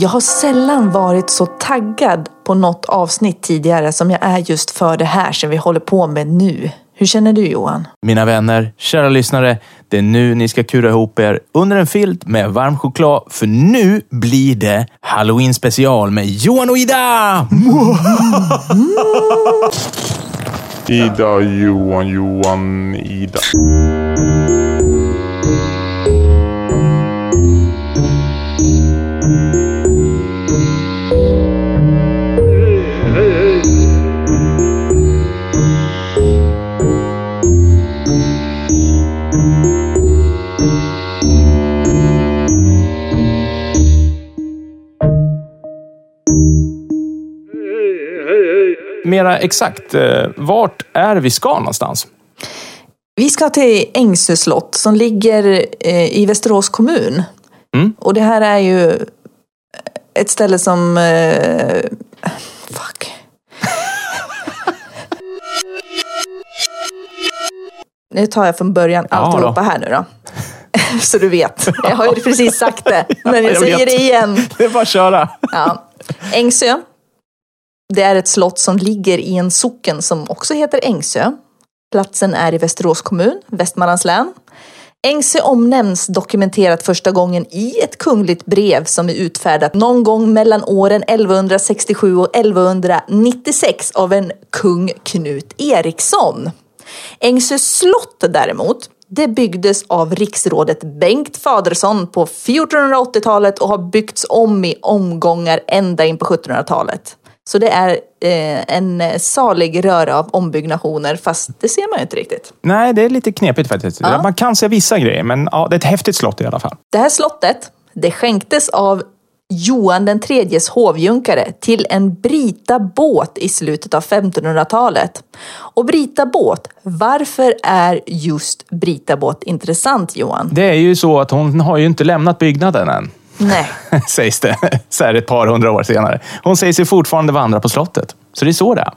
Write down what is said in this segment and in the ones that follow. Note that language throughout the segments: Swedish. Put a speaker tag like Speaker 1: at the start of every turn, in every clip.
Speaker 1: Jag har sällan varit så taggad på något avsnitt tidigare som jag är just för det här som vi håller på med nu. Hur känner du Johan?
Speaker 2: Mina vänner, kära lyssnare. Det är nu ni ska kura ihop er under en filt med varm choklad. För nu blir det Halloween special med Johan och Ida!
Speaker 3: Ida, Johan, Johan, Ida.
Speaker 2: Mera exakt, eh, vart är vi ska någonstans?
Speaker 1: Vi ska till Ängsö slott som ligger eh, i Västerås kommun.
Speaker 2: Mm.
Speaker 1: Och det här är ju ett ställe som... Eh, fuck. Nu tar jag från början
Speaker 2: Ja,
Speaker 1: alltihopa här nu då. Så du vet. Jag har ju precis sagt det, men jag,
Speaker 2: Jag
Speaker 1: säger
Speaker 2: vet.
Speaker 1: det igen.
Speaker 2: Det är bara att köra.
Speaker 1: Ja. Ängsö. Det är ett slott som ligger i en socken som också heter Ängsö. Platsen är i Västerås kommun, Västmanlands län. Ängsö omnämns dokumenterat första gången i ett kungligt brev som är utfärdat någon gång mellan åren 1167 och 1196 av en kung Knut Eriksson. Ängsö slott däremot, det byggdes av riksrådet Bengt Fadersson på 1480-talet och har byggts om i omgångar ända in på 1700-talet. Så det är eh, en salig röra av ombyggnationer, fast det ser man ju inte riktigt.
Speaker 2: Nej, det är lite knepigt faktiskt.
Speaker 1: Ja.
Speaker 2: Man kan se vissa grejer, men ja, det är ett häftigt slott i alla fall.
Speaker 1: Det här slottet, det skänktes av Johan den tredjes hovjunkare till en Brita båt i slutet av 1500-talet. Och Brita båt, varför är just Brita båt intressant Johan?
Speaker 2: Det är ju så att hon har ju inte lämnat byggnaden än.
Speaker 1: Nej.
Speaker 2: sägs det, så här ett par hundra år senare. Hon säger sig fortfarande vandra på slottet. Så det är så det är.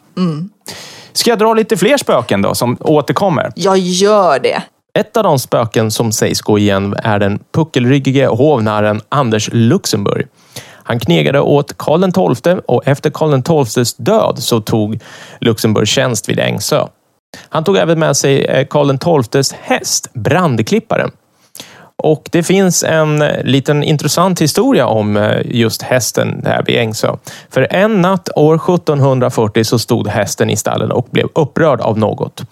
Speaker 2: Ska jag dra lite fler spöken då, som återkommer?
Speaker 1: Jag gör det.
Speaker 4: Ett av de spöken som sägs gå igen är den puckelryggige hovnarren Anders Luxemburg. Han knegade åt Karl XII och efter Karl XIIs död så tog Luxemburg tjänst vid Ängsö. Han tog även med sig eh, Karl XIIs häst, Brandklipparen. Och det finns en liten intressant historia om eh, just hästen här vid Ängsö. För en natt år 1740 så stod hästen i stallen och blev upprörd av något.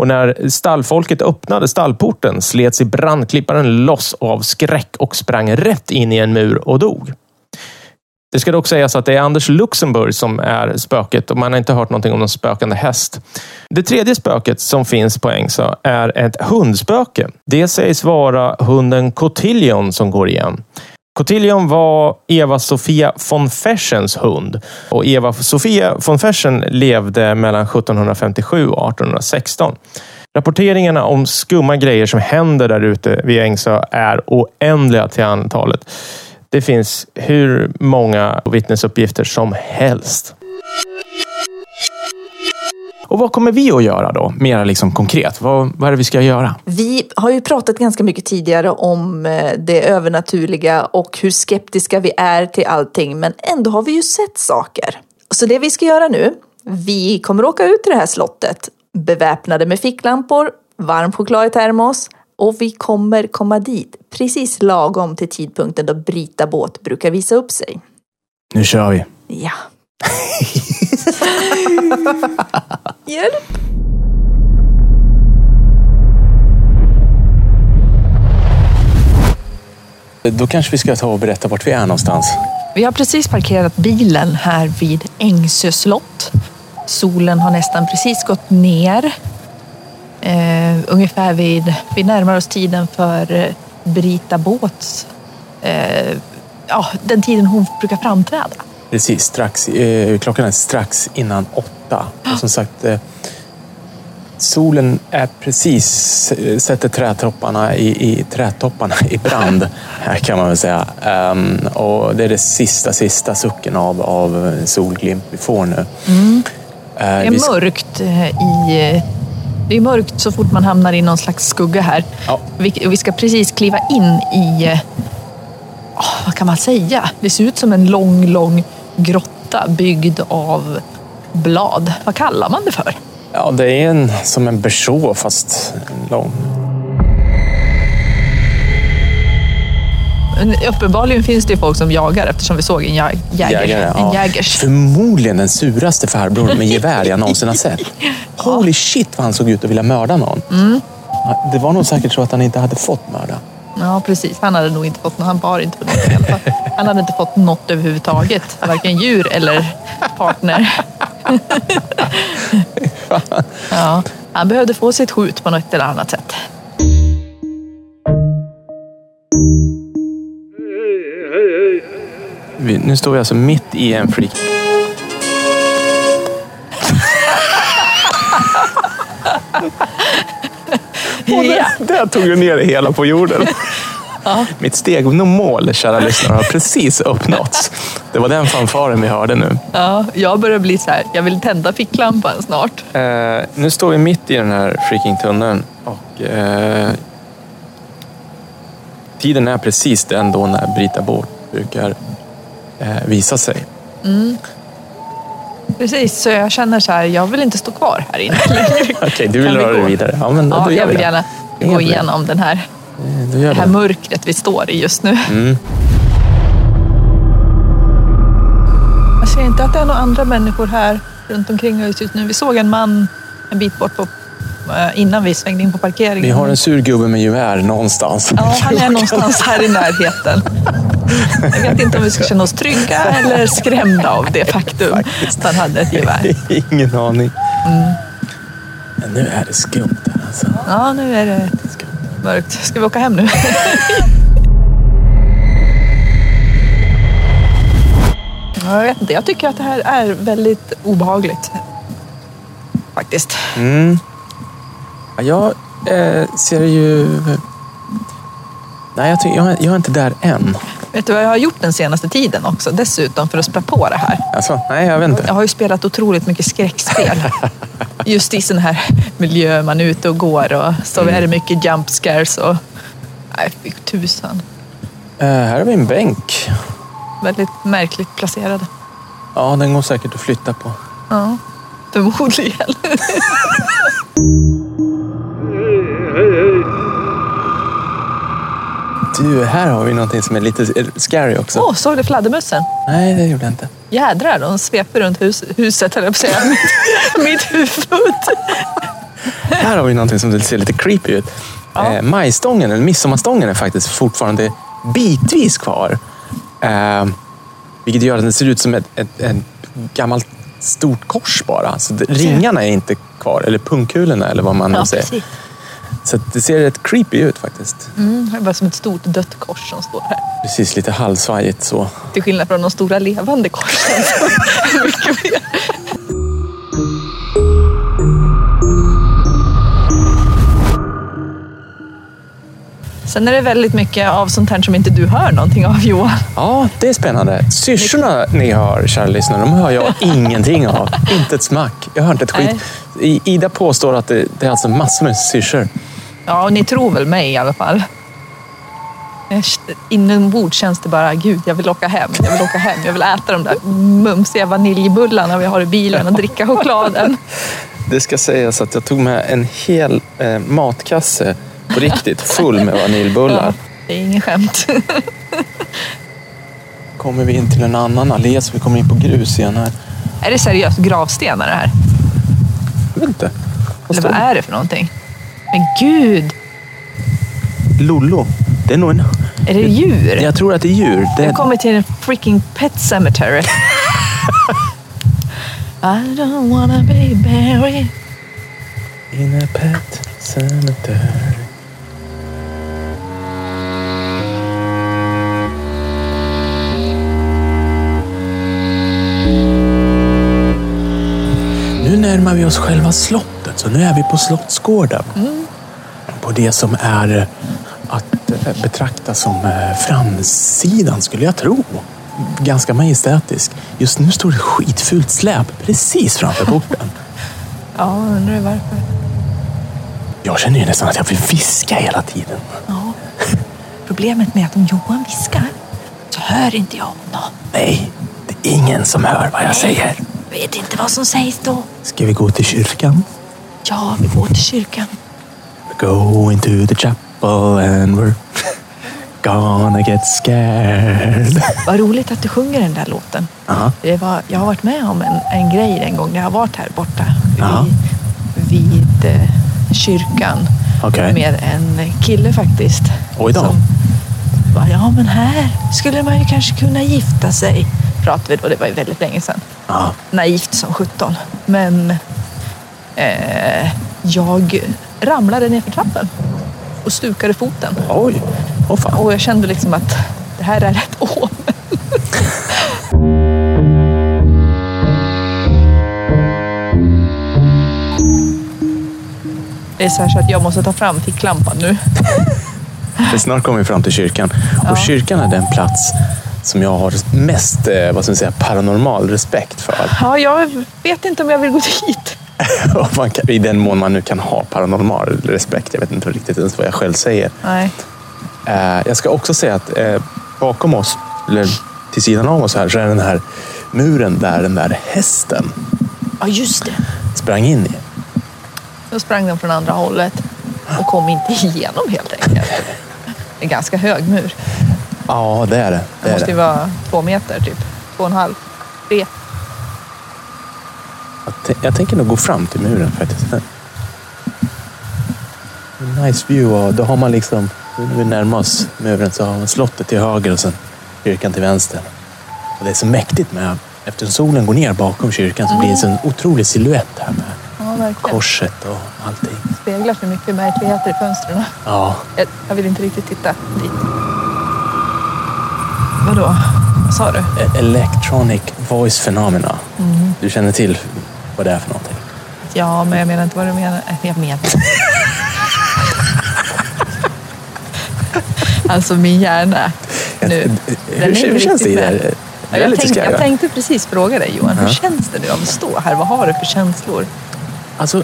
Speaker 4: Och när stallfolket öppnade stallporten slet sig brandklipparen loss av skräck och sprang rätt in i en mur och dog. Det ska dock sägas att det är Anders Luxemburg som är spöket och man har inte hört någonting om någon spökande häst. Det tredje spöket som finns på Ängsö är ett hundspöke. Det sägs vara hunden Cotillion som går igen. Cotillion var Eva-Sofia von Fersens hund och Eva-Sofia von Fersen levde mellan 1757 och 1816. Rapporteringarna om skumma grejer som händer där ute vid Ängsö är oändliga till antalet. Det finns hur många vittnesuppgifter som helst.
Speaker 2: Och vad kommer vi att göra då? Mer liksom konkret. Vad, vad är det vi ska göra?
Speaker 1: Vi har ju pratat ganska mycket tidigare om eh, det övernaturliga och hur skeptiska vi är till allting, men ändå har vi ju sett saker. Så det vi ska göra nu, vi kommer åka ut till det här slottet beväpnade med ficklampor, varm choklad i termos och vi kommer komma dit precis lagom till tidpunkten då Brita båt brukar visa upp sig.
Speaker 2: Nu kör vi.
Speaker 1: Ja. Hjälp!
Speaker 2: Då kanske vi ska ta och berätta vart vi är någonstans.
Speaker 1: Vi har precis parkerat bilen här vid Ängsö slott. Solen har nästan precis gått ner. Eh, ungefär vid, vi närmar oss tiden för eh, Brita Båts, eh, ja, den tiden hon brukar framträda.
Speaker 2: Precis, strax, eh, klockan är strax innan åtta. Och som sagt, eh, solen är precis, eh, sätter trädtopparna i, i, trädtopparna i brand, här kan man väl säga. Ehm, och det är det sista, sista sucken av, av solglimt vi får nu. Eh,
Speaker 1: Det är mörkt i... Det är mörkt så fort man hamnar i någon slags skugga här.
Speaker 2: Ja.
Speaker 1: Vi, vi ska precis kliva in i... åh, vad kan man säga? Det ser ut som en lång, lång grotta byggd av blad. Vad kallar man det för?
Speaker 2: Ja, det är en, som en berså fast lång.
Speaker 1: Uppenbarligen finns det ju folk som jagar eftersom vi såg en jag, jäger,
Speaker 2: Jägare,
Speaker 1: en
Speaker 2: ja.
Speaker 1: jägers.
Speaker 2: Förmodligen den suraste farbror med gevär jag någonsin har sett. Holy shit vad han såg ut att vilja mörda någon.
Speaker 1: Mm.
Speaker 2: Det var nog säkert så att han inte hade fått mörda.
Speaker 1: Ja, precis. Han hade nog inte fått något. Han bar inte på något i alla fall. Han hade inte fått något överhuvudtaget. Varken djur eller partner. Ja, han behövde få sitt skjut på något eller annat sätt.
Speaker 2: Nu står vi alltså mitt i en freak.
Speaker 1: Ja.
Speaker 2: Där tog du ner det hela på jorden. Mitt steg och mål, kära lyssnare, har precis uppnåtts. Det var den fanfaren vi hörde nu.
Speaker 1: Ja, jag börjar bli så här, jag vill tända ficklampan snart.
Speaker 2: Eh, nu står vi mitt i den här freaking tunneln och eh, tiden är precis den då när Brita båt brukar eh, visa sig.
Speaker 1: Precis, så jag känner så här, jag vill inte stå kvar här inne längre.
Speaker 2: Okej, du vill
Speaker 1: Kan vi
Speaker 2: röra dig vidare. Ja, men
Speaker 1: Ja,
Speaker 2: då
Speaker 1: jag
Speaker 2: vi
Speaker 1: vill
Speaker 2: det.
Speaker 1: gärna gå
Speaker 2: problem.
Speaker 1: igenom den här,
Speaker 2: Då gör
Speaker 1: det här
Speaker 2: det.
Speaker 1: mörkret vi står i just nu.
Speaker 2: Mm.
Speaker 1: Jag ser inte att det är några andra människor här runt omkring oss just nu. Vi såg en man en bit bort på, innan vi svängde in på parkeringen.
Speaker 2: Vi har en sur gubbe med gevär någonstans.
Speaker 1: Ja, han är någonstans här i närheten. Jag vet inte om vi ska känna oss trygga eller skrämda av det faktum att han hade ett gevär.
Speaker 2: Ingen aning.
Speaker 1: Mm.
Speaker 2: Men nu är det skumt här alltså.
Speaker 1: Ja, nu är det mörkt. Ska vi åka hem nu? Ja, Jag vet inte, jag tycker att det här är väldigt obehagligt. Faktiskt.
Speaker 2: Mm. Ja, Jag eh, ser ju... Nej, jag, ty- jag, jag är inte där än.
Speaker 1: Vet du vad jag har gjort den senaste tiden också? Dessutom för att spä på det här.
Speaker 2: Alltså, nej, jag vet inte.
Speaker 1: Jag har ju spelat otroligt mycket skräckspel. Just i sån här miljö man är ute och går och så är det mycket jump scares och... Nej, fy tusan.
Speaker 2: Eh, här vi en bänk.
Speaker 1: Väldigt märkligt placerade.
Speaker 2: Ja, den går säkert att flytta på.
Speaker 1: Ja, förmodligen.
Speaker 2: Du, här har vi någonting som är lite scary också.
Speaker 1: Åh, såg du fladdermössen?
Speaker 2: Nej, det gjorde jag inte.
Speaker 1: Jädrar, de sveper runt hus, huset, höll jag på att säga. Mitt, mitt huvud.
Speaker 2: Här har vi någonting som ser lite creepy ut.
Speaker 1: Ja.
Speaker 2: Eh, majstången, eller midsommarstången, är faktiskt fortfarande bitvis kvar. Eh, vilket gör att den ser ut som ett, ett, ett gammalt stort kors bara. Så det, ringarna är inte kvar, eller pungkulorna eller vad man
Speaker 1: Ja,
Speaker 2: nu säger.
Speaker 1: precis.
Speaker 2: Så det ser rätt creepy ut faktiskt.
Speaker 1: Mm, det är bara som ett stort dött kors som står här.
Speaker 2: Precis lite halvsvajigt så.
Speaker 1: Till skillnad från de stora levande korsen. mycket mer. Sen är det väldigt mycket av sånt här som inte du hör någonting av Johan.
Speaker 2: Ja, det är spännande. Syrsorna ni hör, kära lyssnare, de hör jag ingenting av. Inte ett smack. Jag har inte ett skit. I- Ida påstår att det, det är alltså massor med syrsor.
Speaker 1: Ja, och ni tror väl mig i alla fall. Inombords känns det bara, gud, jag vill åka hem. Jag vill åka hem. Jag vill äta de där mumsiga vaniljbullarna vi har i bilen och dricka chokladen.
Speaker 2: Det ska sägas att jag tog med en hel eh, matkasse på riktigt full med
Speaker 1: Ja,
Speaker 2: vaniljbullar.
Speaker 1: det är ingen skämt.
Speaker 2: Kommer vi in till en annan allé så vi kommer in på grus igen här.
Speaker 1: Är det seriöst gravstenar det här?
Speaker 2: Jag vet inte. Vad
Speaker 1: Eller vad är det för någonting? Men gud,
Speaker 2: Lollo. Det är nog en...
Speaker 1: är det djur?
Speaker 2: Jag tror att det är djur. Det
Speaker 1: Jag kommer till en freaking pet cemetery. I don't wanna be buried.
Speaker 2: In a pet cemetery. Närmar vi oss själva slottet, så nu är vi på Slottsgården. På det som är att eh, betrakta som eh, framsidan, skulle jag tro. Ganska majestätisk. Just nu står det skitfult släp precis framför porten.
Speaker 1: Ja, undrar varför.
Speaker 2: Jag känner ju nästan att jag vill viska hela tiden.
Speaker 1: Ja. Problemet med att om Johan viskar så hör inte jag honom.
Speaker 2: Nej, det är ingen som hör vad jag säger.
Speaker 1: Vet inte vad som sägs då.
Speaker 2: Ska vi gå till kyrkan?
Speaker 1: Ja, vi går till kyrkan.
Speaker 2: We're going to the chapel and we're gonna get scared.
Speaker 1: Vad roligt att du sjunger den där låten.
Speaker 2: Aha.
Speaker 1: Det var, jag har varit med om en, en grej en gång när jag har varit här borta vid, vid eh, kyrkan
Speaker 2: Okej.
Speaker 1: med en kille faktiskt.
Speaker 2: Oj då.
Speaker 1: Som bara, ja men här skulle man ju kanske kunna gifta sig. Pratade vi då, det var ju väldigt länge sedan.
Speaker 2: Ja.
Speaker 1: Naivt som 17. Men eh, jag ramlade ner för trappen och stukade foten.
Speaker 2: Oj, åh fan.
Speaker 1: Och jag kände liksom att det här är ett omen. Det är så, här så att jag måste ta fram ficklampan nu.
Speaker 2: För snart kommer vi fram till kyrkan.
Speaker 1: Ja.
Speaker 2: Och kyrkan är den plats som jag har mest eh, vad ska man säga, paranormal respekt för.
Speaker 1: Ja, jag vet inte om jag vill gå dit.
Speaker 2: Kan, I den mån man nu kan ha paranormal respekt. Jag vet inte riktigt ens vad jag själv säger.
Speaker 1: Nej.
Speaker 2: Eh, jag ska också säga att eh, bakom oss, eller till sidan av oss här, så är den här muren där den där hästen
Speaker 1: Ja, just det.
Speaker 2: sprang in i.
Speaker 1: Då sprang den från andra hållet och kom inte igenom helt enkelt. En ganska hög mur.
Speaker 2: Ja, det är det.
Speaker 1: Det
Speaker 2: det,
Speaker 1: måste ju
Speaker 2: det.
Speaker 1: vara två meter, typ. Två och en halv. Tre.
Speaker 2: Jag, jag tänker nog gå fram till muren faktiskt. Nice view och då har man liksom, nu när vi närmar oss muren så har man slottet till höger och sen kyrkan till vänster. Och det är så mäktigt med, eftersom solen går ner bakom kyrkan så blir det en sån otrolig silhuett här med
Speaker 1: Ja,
Speaker 2: korset och allting.
Speaker 1: speglar så mycket märkligheter i fönstren.
Speaker 2: Ja,
Speaker 1: Jag, jag vill inte riktigt titta dit. Vadå? Vad sa du?
Speaker 2: E- Electronic voice phenomena. Du känner till vad det är för någonting?
Speaker 1: Ja, men jag menar inte vad du menar. Äh, Jag menar. alltså min hjärna nu.
Speaker 2: Hur, hur
Speaker 1: inte
Speaker 2: känns det i det?
Speaker 1: Ja,
Speaker 2: Jag är
Speaker 1: Jag, tänkte precis fråga dig Johan, hur känns det nu av att stå här? Vad har du för känslor?
Speaker 2: Alltså,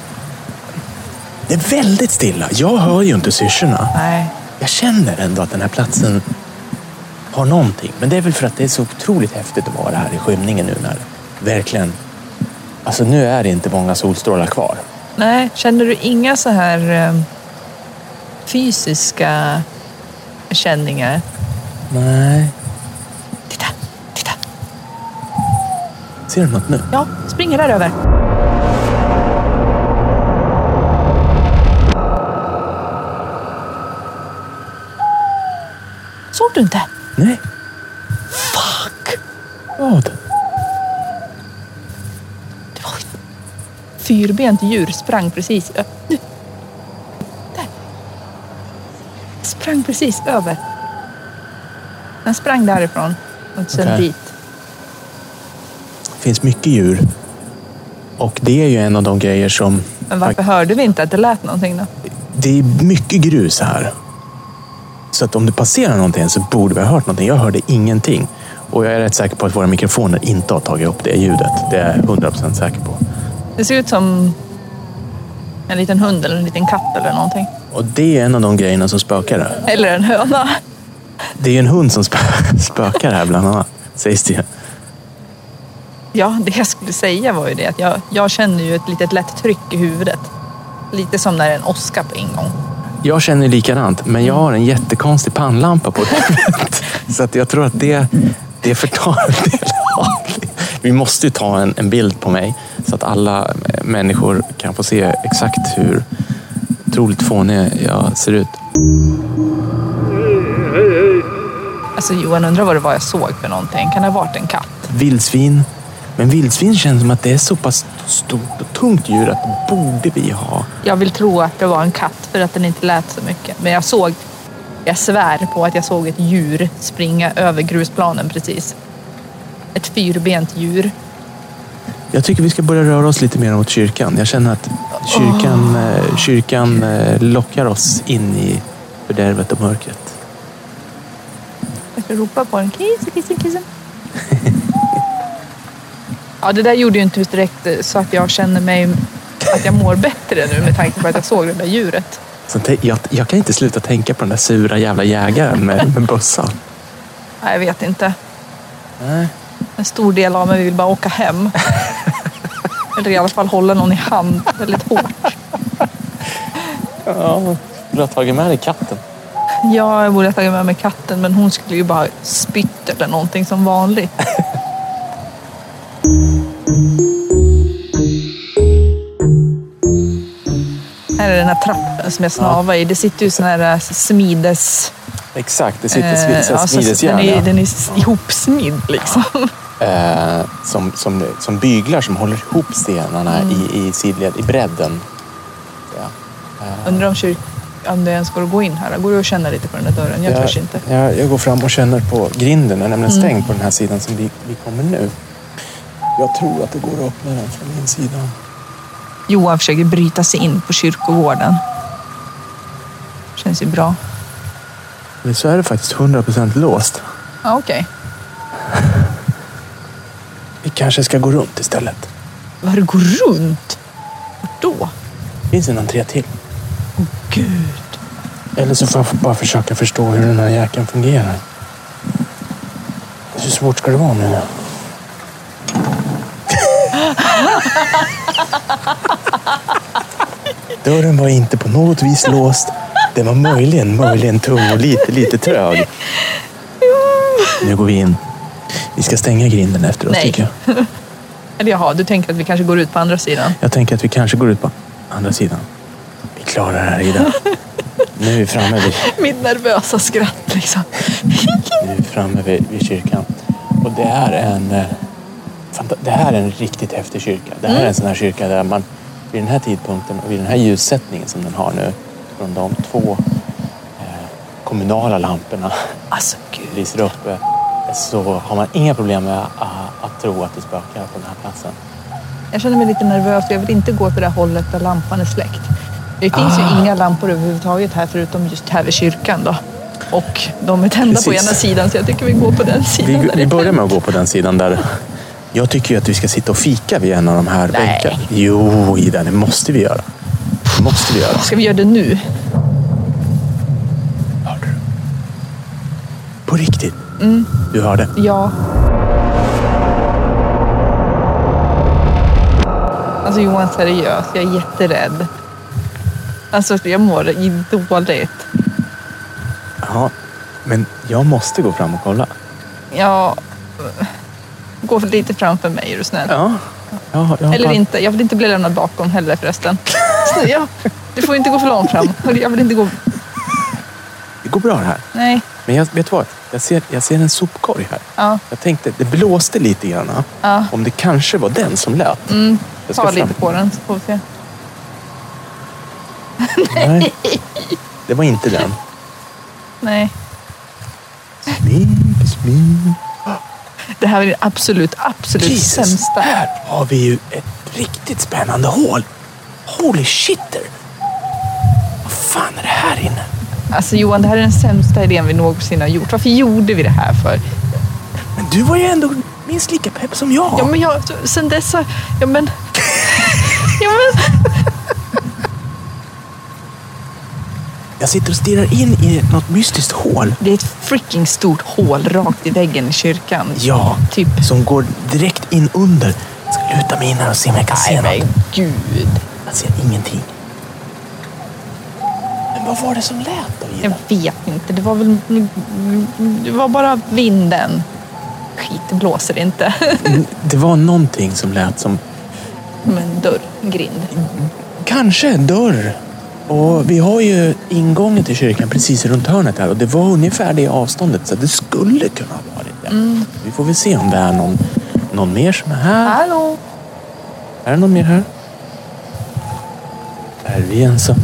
Speaker 2: det är väldigt stilla. Jag hör ju inte syrsorna.
Speaker 1: Nej,
Speaker 2: Jag känner ändå att den här platsen har någonting. Men det är väl för att det är så otroligt häftigt att vara här i skymningen nu när verkligen... Alltså nu är det inte många solstrålar kvar.
Speaker 1: Nej, känner du inga så här eh, fysiska känningar?
Speaker 2: Nej.
Speaker 1: Titta, titta.
Speaker 2: Ser du något nu?
Speaker 1: Ja, springer där över. Såg du inte?
Speaker 2: Nej.
Speaker 1: Fuck!
Speaker 2: Vad?
Speaker 1: Det var ett fyrbent djur sprang precis ö- nu. Där. Sprang precis över. Den sprang därifrån och sen
Speaker 2: Okej.
Speaker 1: dit.
Speaker 2: Det finns mycket djur. Och det är ju en av de grejer som...
Speaker 1: Men varför hörde vi inte att det lät någonting då?
Speaker 2: Det är mycket grus här. Så att om det passerar någonting så borde vi ha hört någonting. Jag hörde ingenting. Och jag är rätt säker på att våra mikrofoner inte har tagit upp det ljudet. Det är jag 100% säker på.
Speaker 1: Det ser ut som en liten hund eller en liten katt eller någonting.
Speaker 2: Och det är en av de grejerna som spökar här.
Speaker 1: Eller en höna.
Speaker 2: Det är en hund som spö- spökar här bland annat. Sägs det.
Speaker 1: Ja, det jag skulle säga var ju det att jag, jag känner ju ett litet lätt tryck i huvudet. Lite som när en åska på ingång.
Speaker 2: Jag känner likadant, men jag har en jättekonstig pannlampa på huvudet. Så att jag tror att det, det förtar en del av det. Vi måste ju ta en, en bild på mig så att alla människor kan få se exakt hur otroligt fånig jag ser ut.
Speaker 1: Alltså Johan undrar vad det var jag såg för någonting. Kan det ha varit en katt?
Speaker 2: Vildsvin. Men vildsvin känns som att det är så pass stort och tungt djur att det borde vi ha.
Speaker 1: Jag vill tro att det var en katt för att den inte lät så mycket. Men jag såg, jag svär på att jag såg ett djur springa över grusplanen precis. Ett fyrbent djur.
Speaker 2: Jag tycker vi ska börja röra oss lite mer mot kyrkan. Jag känner att kyrkan, eh, kyrkan eh, lockar oss in i fördärvet och mörkret.
Speaker 1: Jag ska ropa på den. Kissen, kissen, kissen. Ja, det där gjorde ju inte direkt eh, så att jag känner mig att jag mår bättre nu med tanke på att jag såg det där djuret.
Speaker 2: Så jag, jag kan inte sluta tänka på den där sura jävla jägaren med, med bössan.
Speaker 1: Nej, jag vet inte.
Speaker 2: Nej.
Speaker 1: En stor del av mig vill bara åka hem. Eller i alla fall hålla någon i hand väldigt hårt.
Speaker 2: Ja, du har tagit med dig katten.
Speaker 1: Ja, jag borde ha tagit med mig katten men hon skulle ju bara spytt eller någonting som vanligt. Här är den här trappen som jag snavar i. Det sitter ju såna här smides...
Speaker 2: Exakt, det sitter
Speaker 1: eh,
Speaker 2: eh,
Speaker 1: alltså, den,
Speaker 2: smidesjärn.
Speaker 1: är,
Speaker 2: ja.
Speaker 1: den är ihopsmidd liksom.
Speaker 2: eh, som, som, som byglar som håller ihop stenarna
Speaker 1: Mm.
Speaker 2: i, i sidled, i bredden. Ja.
Speaker 1: Undrar om, kyrk, om det ens går att gå in här. Går du och känner lite på den där dörren? Jag törs inte.
Speaker 2: Jag, jag går fram och känner på grinden. Den är nämligen
Speaker 1: Mm.
Speaker 2: stängd på den här sidan som vi, vi kommer nu. Jag tror att det går att öppna den från min sida.
Speaker 1: Johan försöker bryta sig in på kyrkogården. Känns ju bra.
Speaker 2: Men så är det faktiskt 100% låst.
Speaker 1: Ja, okej.
Speaker 2: Vi kanske ska gå runt istället.
Speaker 1: Vad du går runt? Vart då?
Speaker 2: Finns en entré till.
Speaker 1: Gud.
Speaker 2: Eller så får jag bara försöka förstå hur den här jäkeln fungerar. Hur svårt ska det vara nu? Dörren var inte på något vis låst. Den var möjligen, möjligen tung och lite, lite trög. Nu går vi in. Vi ska stänga grinden efter oss
Speaker 1: Nej.
Speaker 2: tycker jag.
Speaker 1: Eller jaha, du tänker att vi kanske går ut på andra sidan?
Speaker 2: Jag tänker att vi kanske går ut på andra sidan. Vi klarar det här Ida. Nu är vi framme vid
Speaker 1: Mitt nervösa skratt liksom.
Speaker 2: Nu är vi framme vid, vid kyrkan. Och det är en... eh, Det här är en riktigt häftig kyrka. Det här är en sån här kyrka där man vid den här tidpunkten och vid den här ljussättningen som den har nu från de två eh, kommunala lamporna
Speaker 1: Alltså
Speaker 2: lyser upp eh, så har man inga problem med att, att tro att det spökar på den här platsen.
Speaker 1: Jag känner mig lite nervös. Jag vill inte gå till det hållet där lampan är släckt. Det finns ju inga lampor överhuvudtaget här förutom just här vid kyrkan då. Och de är tända på
Speaker 2: Precis.
Speaker 1: ena sidan så jag tycker vi går på den sidan.
Speaker 2: Vi, vi börjar med att gå på den sidan där jag tycker ju att vi ska sitta och fika vid en av de här
Speaker 1: Nej.
Speaker 2: bänkarna. Jo, Ida, det måste vi göra. Det måste vi göra.
Speaker 1: Ska vi göra det nu?
Speaker 2: Hörde du? På riktigt?
Speaker 1: Mm.
Speaker 2: Du hörde?
Speaker 1: Ja. Alltså Johan, seriöst. Jag är jätterädd. Alltså jag mår dåligt.
Speaker 2: Ja, men jag måste gå fram och kolla.
Speaker 1: Jag... Gå lite framför mig är du snäll.
Speaker 2: Ja. ja, ja
Speaker 1: Eller inte. Jag vill inte bli lämnad bakom heller förresten. Jag, du får inte gå för långt fram. Jag vill inte gå...
Speaker 2: Det går bra det här.
Speaker 1: Nej.
Speaker 2: Men jag, vet vad? Jag ser, jag ser en sopkorg här.
Speaker 1: Ja.
Speaker 2: Jag tänkte, det blåste lite grann.
Speaker 1: Ja.
Speaker 2: Om det kanske var den som lät.
Speaker 1: Mm.
Speaker 2: Jag
Speaker 1: Ta
Speaker 2: fram.
Speaker 1: lite på den så får vi se.
Speaker 2: Nej. Det var inte den.
Speaker 1: Nej.
Speaker 2: Smyg, smyg.
Speaker 1: Det här är det absolut, absolut
Speaker 2: Jesus,
Speaker 1: sämsta.
Speaker 2: här har vi ju ett riktigt spännande hål. Holy shitter! Vad fan är det här inne?
Speaker 1: Alltså Johan, det här är den sämsta idén vi någonsin har gjort. Varför gjorde vi det här för?
Speaker 2: Men du var ju ändå minst lika pepp som jag.
Speaker 1: Ja, men jag, sen dess har... Ja, men... Ja, men...
Speaker 2: Jag sitter och stirrar in i något mystiskt hål.
Speaker 1: Det är ett freaking stort hål rakt i väggen i kyrkan.
Speaker 2: Ja,
Speaker 1: Typ.
Speaker 2: som går direkt in under. Jag ska luta mig in här och se om jag kan se
Speaker 1: Nej,
Speaker 2: något.
Speaker 1: men gud.
Speaker 2: Jag ser ingenting. Men vad var det som lät då,
Speaker 1: Jag
Speaker 2: Ida?
Speaker 1: vet inte. Det var väl... Det var bara vinden. Skit, det blåser inte.
Speaker 2: Det var någonting som lät som
Speaker 1: Som en dörr, en grind.
Speaker 2: kanske en dörr. Och vi har ju ingången till kyrkan precis runt hörnet här och det var ungefär det avståndet så det skulle kunna ha varit det. Vi får väl se om det är någon, någon mer som är här.
Speaker 1: Hallå?
Speaker 2: Är det någon mer här? Är vi ensamma?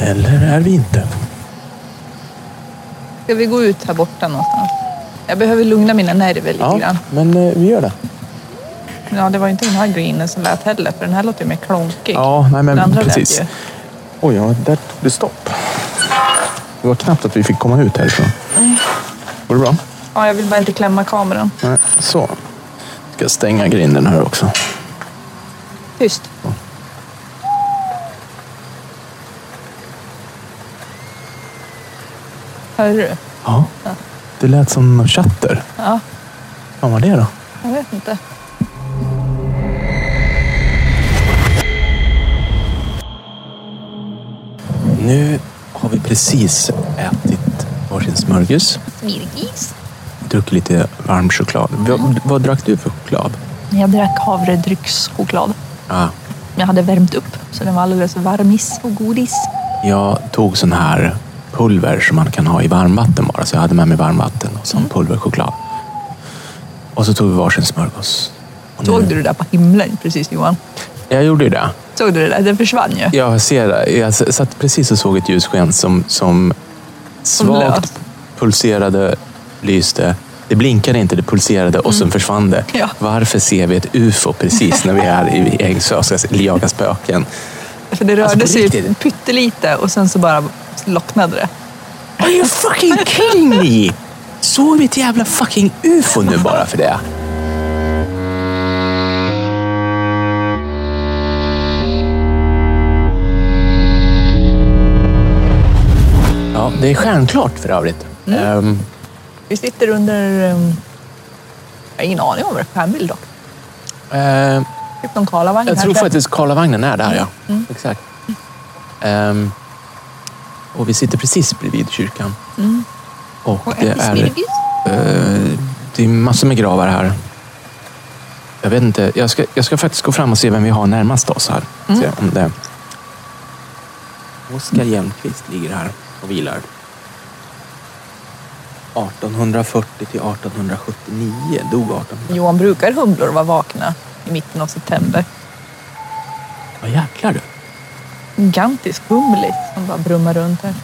Speaker 2: Eller är vi inte?
Speaker 1: Ska vi gå ut här borta någonstans? Jag behöver lugna mina nerver lite
Speaker 2: Ja,
Speaker 1: grann.
Speaker 2: men eh, vi gör det.
Speaker 1: Ja, det var inte den här greenen som lät heller, för den här låter ju mer klonkig.
Speaker 2: Ja, nej men
Speaker 1: Den andra lät
Speaker 2: precis.
Speaker 1: ju-
Speaker 2: Oj, ja, där tog det stopp. Det var knappt att vi fick komma ut härifrån. Går det bra?
Speaker 1: Ja, jag vill bara inte klämma kameran.
Speaker 2: Nej, så. Ska stänga grinden här också.
Speaker 1: Tyst. Hör du?
Speaker 2: Ja. Det lät som chatter.
Speaker 1: Ja,
Speaker 2: Vad var det då?
Speaker 1: jag vet inte.
Speaker 2: Nu har vi precis ätit varsin smörgås.
Speaker 1: Smirgis.
Speaker 2: Druckit lite varm choklad. Vad, vad drack du för choklad?
Speaker 1: Jag drack havredryckschoklad.
Speaker 2: Ja,
Speaker 1: Jag hade värmt upp så den var alldeles varmis och godis.
Speaker 2: jag tog sån här pulver som man kan ha i varmvatten bara. Så jag hade med mig varmvatten och sån pulverchoklad. Och så tog vi varsin smörgås.
Speaker 1: Såg
Speaker 2: nu-
Speaker 1: du det där på himlen precis Johan?
Speaker 2: Jag gjorde ju det.
Speaker 1: Såg du det där? Den försvann ju.
Speaker 2: Jag ser det. Jag satt precis och såg ett ljussken som, som svagt
Speaker 1: lös.
Speaker 2: pulserade, lyste. Det blinkade inte, det pulserade och sen försvann det.
Speaker 1: Ja.
Speaker 2: Varför ser vi ett UFO precis när vi är i Ängsö och ska jaga spöken?
Speaker 1: För det rörde
Speaker 2: Alltså,
Speaker 1: sig
Speaker 2: riktigt?
Speaker 1: pyttelite och sen så bara locknade det.
Speaker 2: Are you fucking kidding me? Såg vi ett jävla fucking UFO nu bara för det? Ja, det är stjärnklart för övrigt. Ehm,
Speaker 1: Vi sitter under... um, Jag har ingen aning om vad det är stjärnbild dock.
Speaker 2: ehm,
Speaker 1: Typ någon Karlavagn
Speaker 2: jag tror faktiskt Karlavagnen är där, ja. Exakt. Ehm, och vi sitter precis bredvid kyrkan. Och
Speaker 1: Och
Speaker 2: det är... Eh, det är massor med gravar här. Jag vet inte. Jag ska, jag ska faktiskt gå fram och se vem vi har närmast oss här. Se om det... Oskar Hjelmqvist ligger här och vilar. 1840 till 1879. Dog 1800.
Speaker 1: Johan brukar humlor vara vakna i mitten av september.
Speaker 2: Vad jäklar du.
Speaker 1: En gigantisk humlis som bara brummar runt här.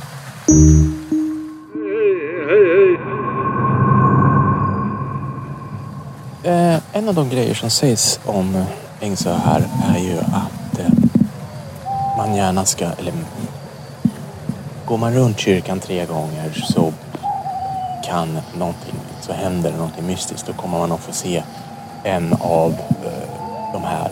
Speaker 2: Eh, en av de grejer som sägs om Ängsö här är ju att eh, man gärna ska, eller går man runt kyrkan tre gånger så kan någonting, så händer det någonting mystiskt. Då kommer man att få se en av eh, de här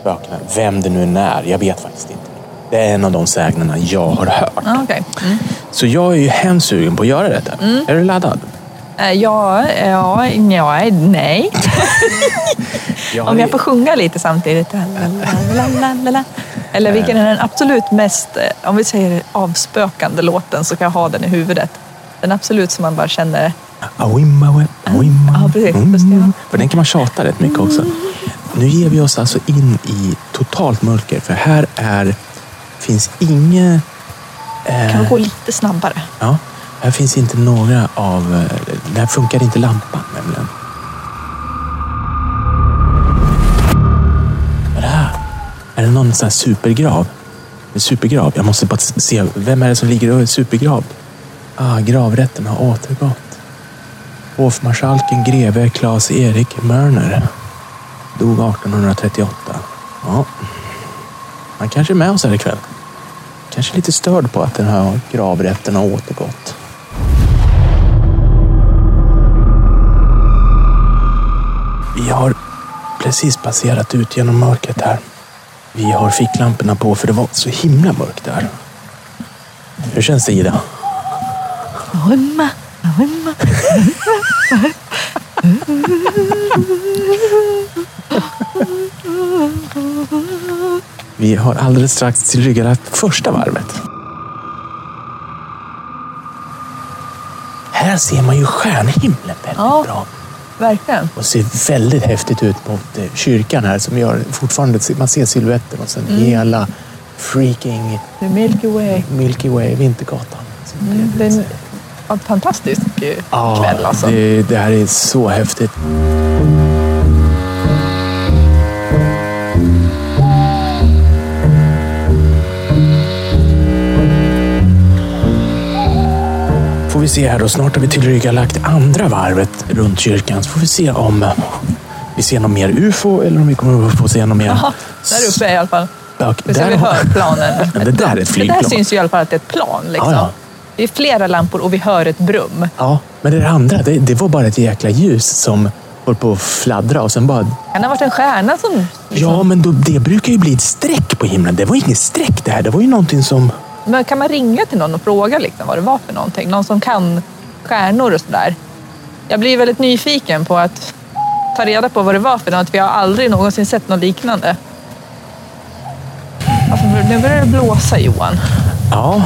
Speaker 2: spökena. Vem det nu än är, jag vet faktiskt inte. Det är en av de sägnerna jag har hört.
Speaker 1: Ah, okej. Mm.
Speaker 2: Så jag är ju hemskt sugen på att göra detta. Är du laddad?
Speaker 1: Eh, Ja, ja, ja, nej.
Speaker 2: Jag
Speaker 1: Om jag får sjunga lite samtidigt. La, la, la, la, la, la. Eller vilken är den absolut mest, eh, om vi säger avspökande låten så kan jag ha den i huvudet. Den absolut som man bara känner, Ja, precis.
Speaker 2: mm. För den kan man tjata rätt mycket också. Nu ger vi oss alltså in i totalt mörker. För här är, finns inga...
Speaker 1: kan vi gå lite snabbare?
Speaker 2: Ja, här finns inte några av... eh, Där funkar inte lampan nämligen. Är det någon sån här supergrav? En supergrav? Jag måste bara se. Vem är det som ligger i en supergrav? Ah, gravrätten har återgått. Hofmarskalken greve Claes Erik Mörner dog 1838. Ja. Han kanske är med oss här ikväll. Kanske lite störd på att den här gravrätten har återgått. Vi har precis passerat ut genom mörkret här. Vi har ficklamporna på för det var så himla mörkt där. Hur känns det Ida?
Speaker 1: Humma, humma.
Speaker 2: Vi har alldeles strax tillryggalagt första varvet. Här ser man ju stjärnhimlen väldigt
Speaker 1: Ja.
Speaker 2: bra.
Speaker 1: Verkligen.
Speaker 2: Och ser väldigt häftigt ut mot eh, kyrkan här som gör fortfarande, man ser siluetten och sen hela freaking
Speaker 1: The Milky Way.
Speaker 2: Milky Way, Vintergatan.
Speaker 1: Mm, det är en fantastisk eh, kväll alltså.
Speaker 2: det, det här är så häftigt. Vi se här då, snart har vi tillryggalagt andra varvet runt kyrkan. Så får vi se om vi ser något mer UFO eller om vi kommer att få se något mer
Speaker 1: Jaha, där uppe är i alla fall. Vi, ser, vi hör planen.
Speaker 2: Det där är ett
Speaker 1: Det
Speaker 2: flygplan.
Speaker 1: där syns ju i alla fall att det är ett plan. Liksom.
Speaker 2: Ja, ja.
Speaker 1: Det är flera lampor och vi hör ett brum.
Speaker 2: Ja, men det andra, det, det var bara ett jäkla ljus som höll på att fladdra och sen bara
Speaker 1: Kan det ha varit en stjärna som... liksom-
Speaker 2: Ja, men då, det brukar ju bli ett streck på himlen. Det var inget streck det här. Det var ju någonting som...
Speaker 1: Men kan man ringa till någon och fråga liksom, vad det var för någonting? Någon som kan stjärnor och sådär. Jag blir väldigt nyfiken på att ta reda på vad det var för något. Vi har aldrig någonsin sett något liknande. Alltså, nu börjar det blåsa Johan.
Speaker 2: Ja,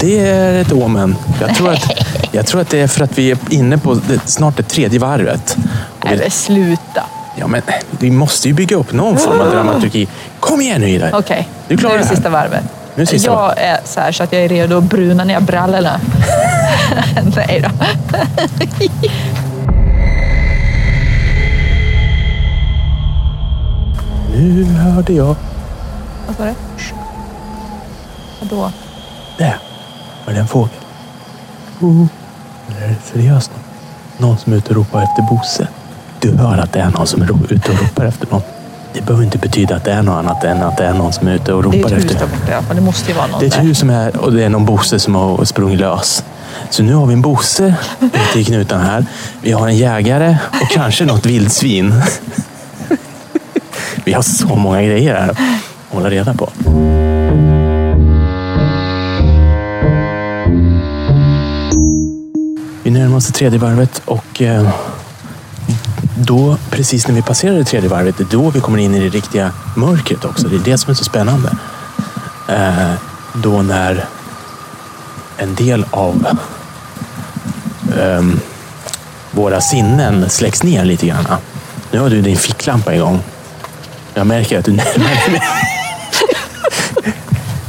Speaker 2: det är ett omen. Jag tror, att, jag tror att det är för att vi är inne på det, snart det tredje varvet.
Speaker 1: Nej men sluta.
Speaker 2: ja, men vi måste ju bygga upp någon form av dramaturgi. Kom igen nu Ida!
Speaker 1: Okej,
Speaker 2: Du klarar
Speaker 1: nu är det
Speaker 2: det
Speaker 1: sista varvet.
Speaker 2: Nu det sista
Speaker 1: jag är så här så att jag är redo att bruna ner brallorna. Nej då.
Speaker 2: Nu hörde jag.
Speaker 1: Vad sa du? Vadå?
Speaker 2: Där var det en fågel. Oh. Eller är det seriöst någon? Någon som är ute och ropar efter Bosse. Du hör att det är någon som är ute och ropar efter någon. Det behöver inte betyda att det är något annat än att det är någon som är ute och
Speaker 1: Det är
Speaker 2: ropar
Speaker 1: ett hus
Speaker 2: efter.
Speaker 1: där borta i alla fall. Det måste ju vara någon
Speaker 2: Det är ett
Speaker 1: där.
Speaker 2: hus som är och det är någon Bosse som har sprungit lös. Så nu har vi en Bosse ute i knutarna här. Vi har en jägare och kanske något vildsvin. Vi har så många grejer här att hålla reda på. Vi närmar oss det tredje varvet och eh, då, precis när vi passerar det tredje varvet, det är då vi kommer in i det riktiga mörkret också. Det är det som är så spännande. Eh, då när en del av eh, våra sinnen släcks ner lite grann. Nu har du din ficklampa igång. Jag märker att du närmar dig.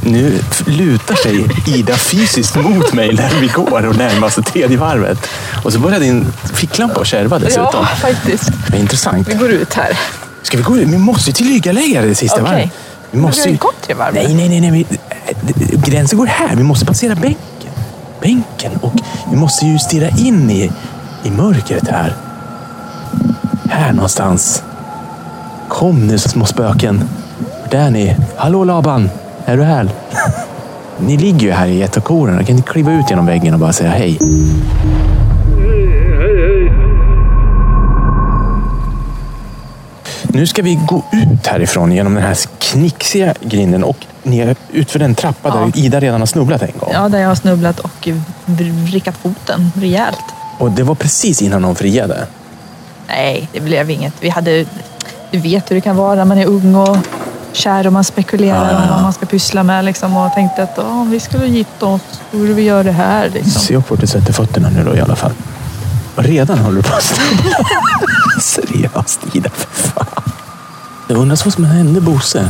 Speaker 2: Nu lutar sig Ida fysiskt mot mig när vi går och närmar oss tredje varvet. Och så börjar din ficklampa att kärva dessutom.
Speaker 1: Ja, faktiskt.
Speaker 2: Det är intressant.
Speaker 1: Vi går ut här.
Speaker 2: Ska vi gå ut? Vi måste ju tillryggalägga det sista
Speaker 1: Okej.
Speaker 2: varvet. Vi måste
Speaker 1: vi har
Speaker 2: ju...
Speaker 1: ju gått tre varv.
Speaker 2: Nej, nej, nej. nej. Vi... Gränsen går här. Vi måste passera bänken. Bänken. Och vi måste ju stirra in i, i mörkret här. Här någonstans. Kom nu så små spöken. Där är ni. Hallå Laban. Är du här? Ni ligger ju här i getokoren. Kan ni kliva ut genom väggen och bara säga hej? Nu ska vi gå ut härifrån genom den här knixiga grinden och ner utför den trappa
Speaker 1: Ja.
Speaker 2: där Ida redan har snubblat en gång.
Speaker 1: Ja, där jag har snubblat och vrickat foten rejält.
Speaker 2: Och det var precis innan hon friade.
Speaker 1: Nej, det blev inget. Vi hade... Du vet hur det kan vara när man är ung och kär och man spekulerar
Speaker 2: Ja, ja, ja.
Speaker 1: om vad man ska pyssla med liksom, och tänkte att "Ja, om vi skulle gifta oss, borde vi göra det här. Liksom.
Speaker 2: Se upp vart du sätter fötterna nu då i alla fall. Redan håller du på att snubbla. Seriöst Ida, för fan. Jag undrar vad som hände Bosse.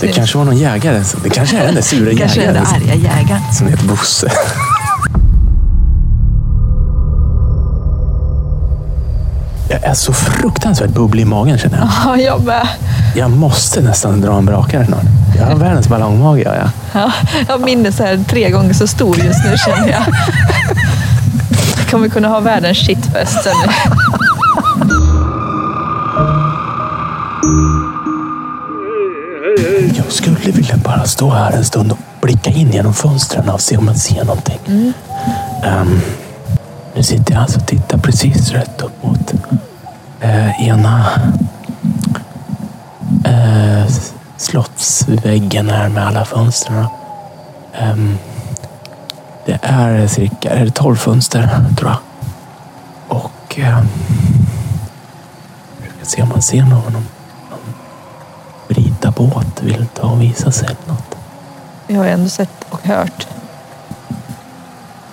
Speaker 2: Det kanske var någon jägare. Det kanske är den där sura
Speaker 1: Kanske är
Speaker 2: jägaren
Speaker 1: arga jägaren.
Speaker 2: som heter Bosse. Är så fruktansvärt bubblig i magen känner jag.
Speaker 1: Ja, jag med.
Speaker 2: Jag måste nästan dra en brakare snart. Jag har världens ballongmage. Ja, ja.
Speaker 1: Ja, jag minns är tre gånger så stor just nu känner jag. Jag kommer kunna ha världens shitfest sen.
Speaker 2: Jag skulle vilja bara stå här en stund och blicka in genom fönstren och se om man ser någonting. Ehm, nu sitter jag alltså och tittar precis rätt upp eh, ena eh, slottsväggen här med alla fönstren. Eh, det är cirka är det 12 fönster, tror jag. Och eh, jag ska se om man ser någon. någon Brita båt vill ta och visa sig eller något.
Speaker 1: Jag har ändå sett och hört.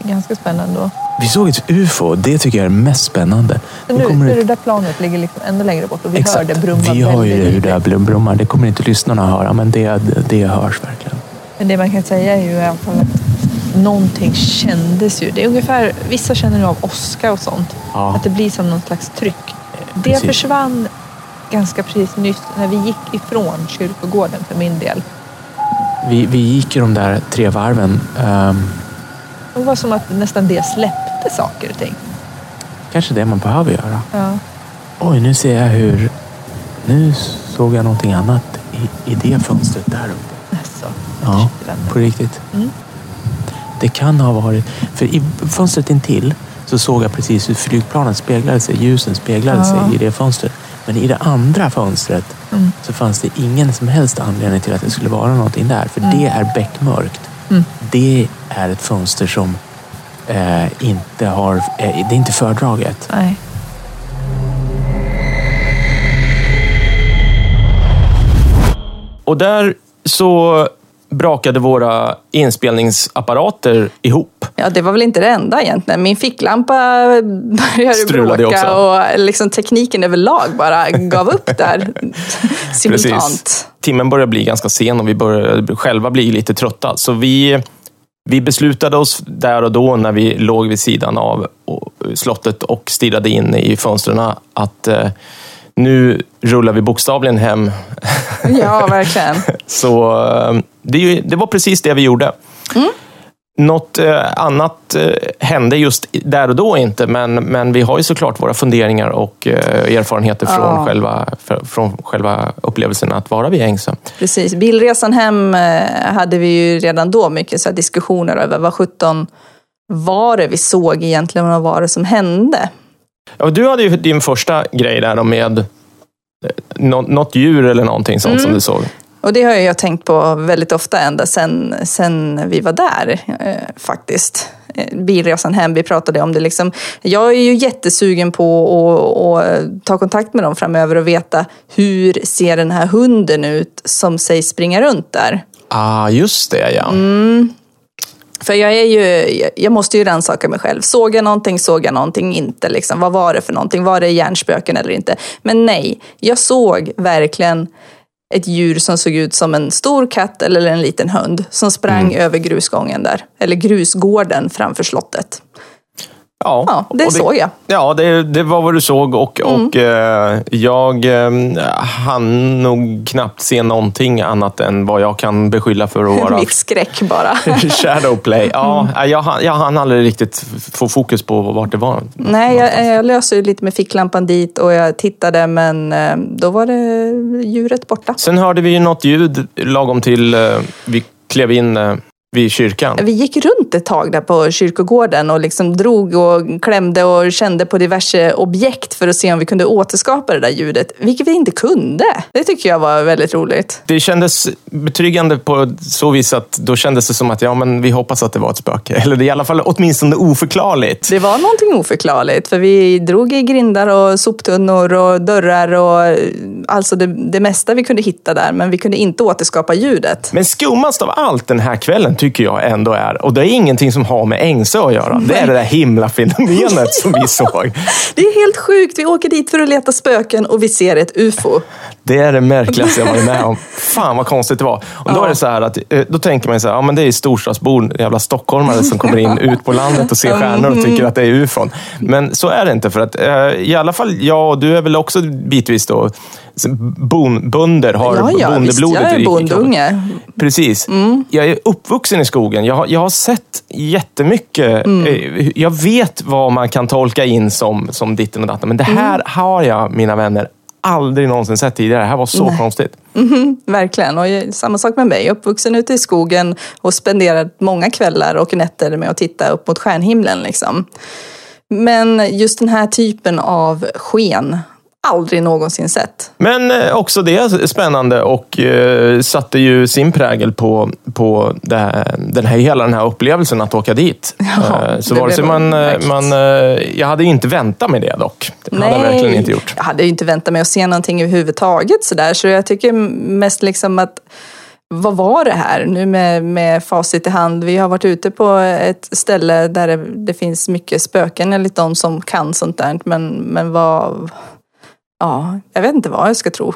Speaker 1: Ganska spännande då.
Speaker 2: Vi såg ett UFO. Det tycker jag är mest spännande.
Speaker 1: Så
Speaker 2: Nu
Speaker 1: nu,
Speaker 2: kommer
Speaker 1: nu
Speaker 2: det-
Speaker 1: där planet ligger liksom ännu längre bort och vi
Speaker 2: Exakt.
Speaker 1: hör det brumma
Speaker 2: Vi hör ju hur det brummar. Det kommer inte lyssnarna höra, men det, det hörs verkligen.
Speaker 1: Men det man kan säga är ju i alla fall att någonting kändes ju. Det är ungefär, vissa känner av åska och sånt.
Speaker 2: Ja.
Speaker 1: Att det blir som någon slags tryck. Det
Speaker 2: precis.
Speaker 1: försvann ganska precis nyss när vi gick ifrån kyrkogården för min del.
Speaker 2: Vi, vi gick ju de där tre varven. Ehm,
Speaker 1: Det var som att nästan det släppte saker och ting.
Speaker 2: kanske det man behöver göra.
Speaker 1: Ja.
Speaker 2: Oj, nu ser jag hur... Nu såg jag någonting annat i, i det fönstret där uppe.
Speaker 1: Alltså,
Speaker 2: Ja, på riktigt.
Speaker 1: Mm.
Speaker 2: Det kan ha varit... För i fönstret intill så såg jag precis hur flygplanen speglade sig. Ljusen speglade
Speaker 1: Ja.
Speaker 2: sig i det fönstret. Men i det andra fönstret
Speaker 1: Mm.
Speaker 2: så fanns det ingen som helst anledning till att det skulle vara någonting där. För det är beckmörkt.
Speaker 1: Mm.
Speaker 2: Det är ett fönster som eh, inte har... Eh, det är inte fördraget.
Speaker 5: Nej.
Speaker 4: Och där så brakade våra inspelningsapparater ihop.
Speaker 1: Ja, det var väl inte det enda egentligen. Min ficklampa började
Speaker 4: Strulade
Speaker 1: bråka
Speaker 4: också.
Speaker 1: och liksom tekniken överlag bara gav upp där simultant.
Speaker 4: Timmen började bli ganska sen och vi började själva bli lite trötta. Så vi, vi beslutade oss där och då när vi låg vid sidan av slottet och stirrade in i fönstren att eh, nu rullar vi bokstavligen hem.
Speaker 1: Ja, verkligen.
Speaker 4: Så eh, det, det var precis det vi gjorde. Något eh, annat eh, hände just där och då inte, men, men vi har ju såklart våra funderingar och eh, erfarenheter från,
Speaker 1: Ja.
Speaker 4: själva, från själva upplevelsen att vara vid Ängsö.
Speaker 1: Precis. Bilresan hem hade vi ju redan då mycket så diskussioner över vad 17 var det vi såg egentligen och vad var det som hände.
Speaker 4: Ja, du hade ju din första grej där med nå- något djur eller någonting sånt som du såg.
Speaker 1: Och det har jag tänkt på väldigt ofta ända sen, sen vi var där eh, faktiskt. Eh, Bilresan hem, vi pratade om det. Liksom. Jag är ju jättesugen på att, ta kontakt med dem framöver och veta hur ser den här hunden ut som sägs springa runt där.
Speaker 4: Ah, just det ja.
Speaker 1: För jag är ju, jag måste ju rannsaka mig själv. Såg jag någonting, såg jag någonting inte? Liksom. Vad var det för någonting? Var det hjärnspöken eller inte? Men nej, jag såg verkligen ett djur som såg ut som en stor katt eller en liten hund som sprang över grusgången där. Eller grusgården framför slottet.
Speaker 4: Ja,
Speaker 1: Ja, det såg jag.
Speaker 4: Ja, det, det var vad du såg och, och eh, jag eh, hann nog knappt se någonting annat än vad jag kan beskylla för att vara
Speaker 1: Mitt skräck bara.
Speaker 4: Shadowplay. Ja, jag, hann- jag hann aldrig riktigt få fokus på vart det var.
Speaker 1: Nej, jag, jag löser lite med ficklampan dit och jag tittade men eh, då var det djuret borta.
Speaker 4: Sen hörde vi ju något ljud lagom till eh, vi klev in eh, vid kyrkan.
Speaker 1: Vi gick runt ett tag där på kyrkogården och liksom drog och klämde och kände på diverse objekt för att se om vi kunde återskapa det där ljudet, vilket vi inte kunde. Det tycker jag var väldigt roligt.
Speaker 4: Det kändes betryggande på så vis att då kändes det som att ja, men vi hoppas att det var ett spöke. Eller i alla fall åtminstone oförklarligt.
Speaker 1: Det var någonting oförklarligt, för vi drog i grindar och soptunnor och dörrar och alltså det, det mesta vi kunde hitta där, men vi kunde inte återskapa ljudet.
Speaker 4: Men skummast av allt den här kvällen tycker jag ändå är, och det är ingenting som har med Ängsö att göra, det är det där himlafenomenet som vi såg.
Speaker 1: Det är helt sjukt, vi åker dit för att leta spöken och vi ser ett ufo.
Speaker 4: Det är det märkligaste jag varit med om. Fan vad konstigt det var. Och då är det så här att, eh, då tänker man så här, ja men det är storstadsbor, jävla stockholmare som kommer in ut på landet och ser stjärnor och tycker att det är ufon. Men så är det inte för att eh, i alla fall jag och du är väl också bitvis då bon, bönder, har
Speaker 1: Ja, ja, visst,
Speaker 4: bondeblodet
Speaker 1: jag
Speaker 4: i-
Speaker 1: är bondunge.
Speaker 4: Precis. Jag är uppvuxen i skogen. Jag har, jag har sett jättemycket. Eh, Jag vet vad man kan tolka in som, som ditten och datten. Men det här har jag, mina vänner, aldrig någonsin sett tidigare. Det här var så konstigt.
Speaker 1: Verkligen. Och jag- samma sak med mig. Jag är uppvuxen ute i skogen och spenderat många kvällar och nätter med att titta upp mot stjärnhimlen. Liksom. Men just den här typen av sken, aldrig någonsin sett.
Speaker 4: Men eh, också det är spännande och eh, satte ju sin prägel på, på här, den här, hela den här upplevelsen att åka dit.
Speaker 1: Ja,
Speaker 4: Eh, så vare sig man, man... eh, Jag hade inte väntat mig det dock. Det hade jag verkligen inte gjort.
Speaker 1: Jag hade ju inte väntat mig att se någonting överhuvudtaget sådär. Så jag tycker mest liksom att vad var det här nu med, med facit i hand? Vi har varit ute på ett ställe där det, det finns mycket spöken enligt de som kan sånt där. Men, men vad... Ja, jag vet inte vad jag ska tro.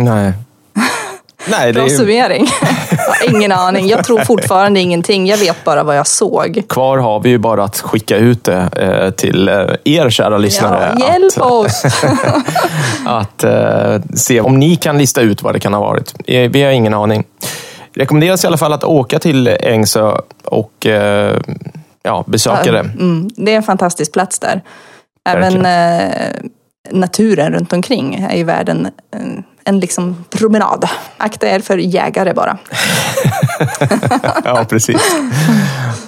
Speaker 4: Nej. Nej, det
Speaker 1: Bra
Speaker 4: är ju,
Speaker 1: summering. Ingen aning. Jag tror fortfarande ingenting. Jag vet bara vad jag såg.
Speaker 4: kvar har vi ju bara att skicka ut det eh, till eh, er kära lyssnare.
Speaker 1: Ja, hjälp
Speaker 4: att,
Speaker 1: oss!
Speaker 4: att eh, se om ni kan lista ut vad det kan ha varit. Eh, Vi har ingen aning. Rekommenderas i alla fall att åka till Ängsö och eh, ja, besöka det.
Speaker 1: Mm, det är en fantastisk plats där. Även eh, naturen runt omkring är ju världen eh, en, liksom promenad. Akta er för jägare bara.
Speaker 4: ja, precis.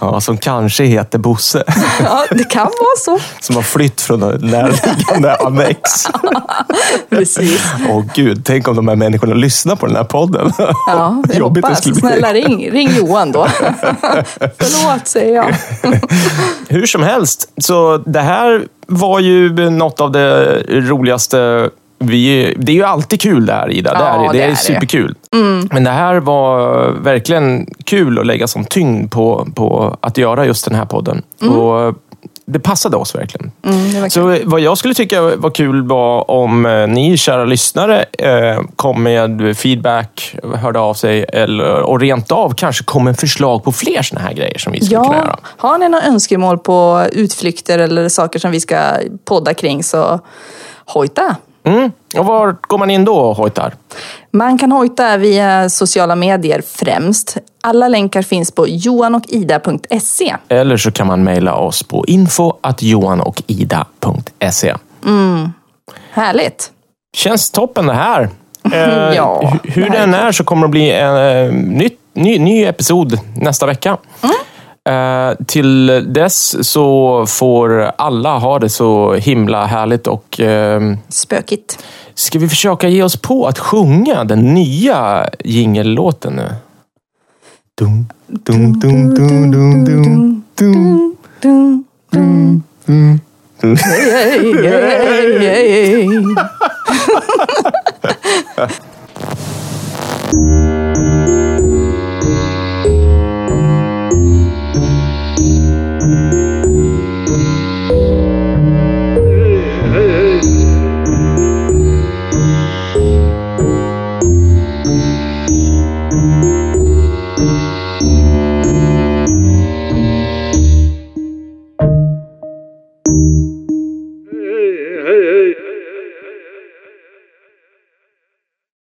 Speaker 4: Ja, som kanske heter Bosse.
Speaker 1: Ja, det kan vara så.
Speaker 4: Som har flytt från närliggande annex.
Speaker 1: Precis.
Speaker 4: Åh gud, tänk om de här människorna lyssnar på den här podden.
Speaker 1: Ja, jag
Speaker 4: Jobbigt det
Speaker 1: hoppas.
Speaker 4: bli.
Speaker 1: Snälla ring, ring Johan då. Förlåt, säger jag.
Speaker 4: Hur som helst, så det här var ju något av det roligaste vi, det är ju alltid kul det här Ida, det
Speaker 1: Ja,
Speaker 4: är, det,
Speaker 1: det
Speaker 4: är
Speaker 1: är det.
Speaker 4: superkul. Men det här var verkligen kul att lägga som tyngd på, på att göra just den här podden. Och det passade oss verkligen.
Speaker 1: Mm, det
Speaker 4: Så vad jag skulle tycka var kul var om eh, ni kära lyssnare eh, kom med feedback, hörde av sig eller, och rent av kanske kom med förslag på fler såna här grejer som vi skulle kunna
Speaker 1: Ja,
Speaker 4: göra.
Speaker 1: har ni några önskemål på utflykter eller saker som vi ska podda kring så hojta.
Speaker 4: Mm. Och var går man in då och hojtar?
Speaker 1: Man kan hojta via sociala medier främst. Alla länkar finns på johanochida.se.
Speaker 4: Eller så kan man mejla oss på info johanochida.se.
Speaker 1: Härligt.
Speaker 4: Känns toppen det här. Eh,
Speaker 1: Ja,
Speaker 4: hu- hur
Speaker 1: det här
Speaker 4: den är så kommer det bli en eh, nytt, ny, ny episod nästa vecka. Eh, till dess så får alla ha det så himla härligt och... Eh,
Speaker 1: Spökigt.
Speaker 4: Ska vi försöka ge oss på att sjunga den nya jingellåten nu? Dum, dum, dum, dum, dum, dum, dum,
Speaker 1: dum, dum,